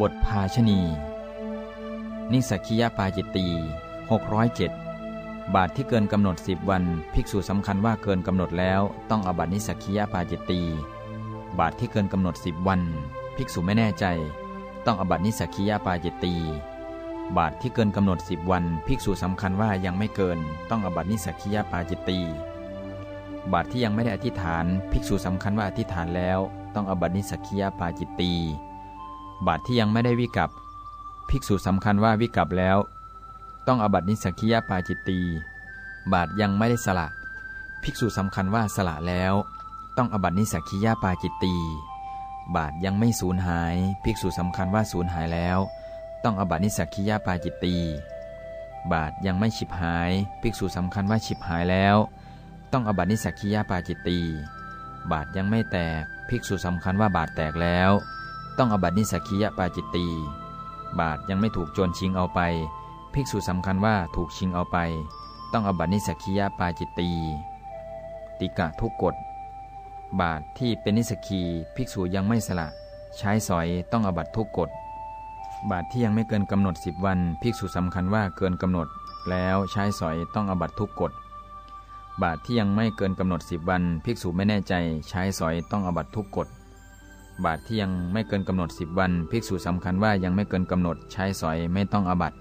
บทภาชณี นิสักคียปาจิตตี607 บาทที่เกินกำหนดสิบวัน ภิกษุสำคัญว่าเกินกำหนดแล้ว ต้องอบัตินิสักคียปาจิตตี บาทที่เกินกำหนดสิบวัน ภิกษุไม่แน่ใจ ต้องอบัตินิสักคียปาจิตตี บาทที่เกินกำหนดสิบวัน ภิกษุสำคัญว่ายังไม่เกิน ต้องอบัตินิสักคียปาจิตตี บาทที่ยังไม่ได้อธิษฐาน ภิกษุสำคัญว่าอธิษฐานแล้ว ต้องอบัตินิสักคียปาจิตตี บาทที่ยังไม่ได้วิกับ ภิกษุสำคัญว่าวิกับแล้ว ต้องอบัตินิสักคียปาจิตตี บาทยังไม่ได้สละ ภิกษุสำคัญว่าสละแล้ว ต้องอบัตินิสักคียปาจิตตี บาทยังไม่สูญหาย ภิกษุสำคัญว่าสูญหายแล้ว ต้องอบัตินิสักคียปาจิตตี บาทยังไม่ฉิบหาย ภิกษุสำคัญว่าฉิบหายแล้ว ต้องอบัตินิสักคียปาจิตตี บาทยังไม่แตก ภิกษุสำคัญว่าบาทแตกแล้ว ต้องอบัตินิสักคียปาจิตตีบาทยังไม่ถูกโจรชิงเอาไป ภิกษุสำคัญว่าถูกชิงเอาไป ต้องอบัตินิสักคียปาจิตตีติกะทุกกฎบาทที่เป็นนิสกีภิกษุยังไม่สละ ใช้สอยต้องอบัตทุกกฎบาทที่ยังไม่เกินกำหนดสิบวัน ภิกษุสำคัญว่าเกินกำหนด แล้วใช้สอยต้องอบัตทุกกฎบาทที่ยังไม่เกินกำหนดสิบวัน ภิกษุไม่แน่ใจใช้สอยต้องอบัตทุกกฎ บาทที่ยังไม่เกินกำหนดสิบวัน ภิกษุสำคัญว่ายังไม่เกินกำหนดใช้สอยไม่ต้องอบัติ